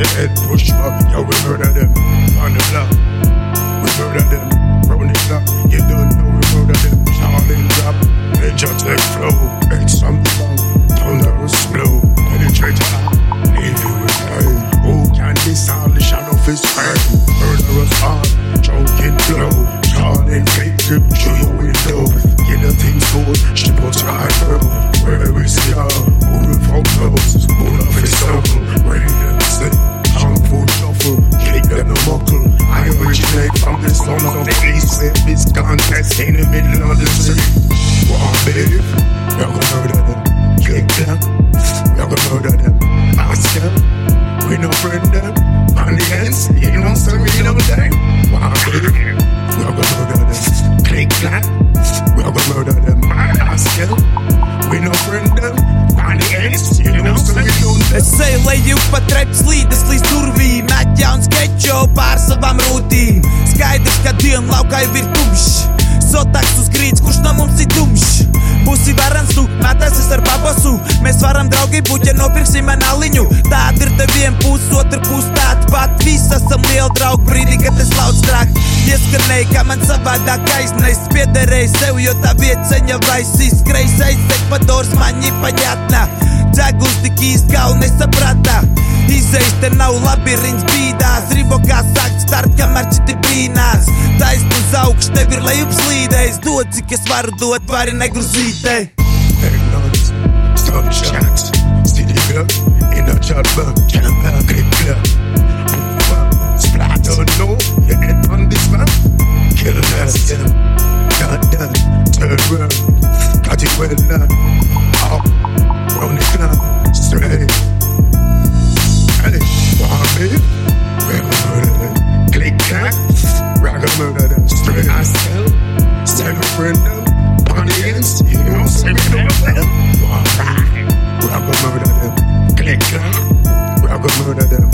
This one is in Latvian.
the head pushed up, yeah, we murder them. On the block, the son of the east. If this contest in the middle of the street. What babe? We're gonna murder them. Uh, kick them. We're gonna murder them. Uh, ask them. We no friend them. On the ends, you know so we know them. What babe? We're gonna murder them. Click clap. Šiem laukai ir tumšs, sotāks uz grīdas, kurš no mums ir tumšs. Būsi varams, tu metāsies ar papasu. Mēs varam draugi būt, ja nopirksim analiņu. Tāda ir tev viena puse, otra puse tāda pat. Visi esam lieli draugi brīdī, kad es lauc trāk. Ieskanēji, ka man savādāk aiznes, piederēji sev, jo tā vieta ceņa vaisīs. Kreis aizsek padors, man ir paņatna. Džagls tik īsti gal nesaprata. Izejs te nav labirints bīdās, ribokā sakt start, kamēr citi brīnās lai jums līdējas dod, cik es varu dot, vari negrozītē. Killing us, yeah. Done, done, turn around. Got you well done. Cornelius, you say me Why? I go murder them? Click. Where go murder them?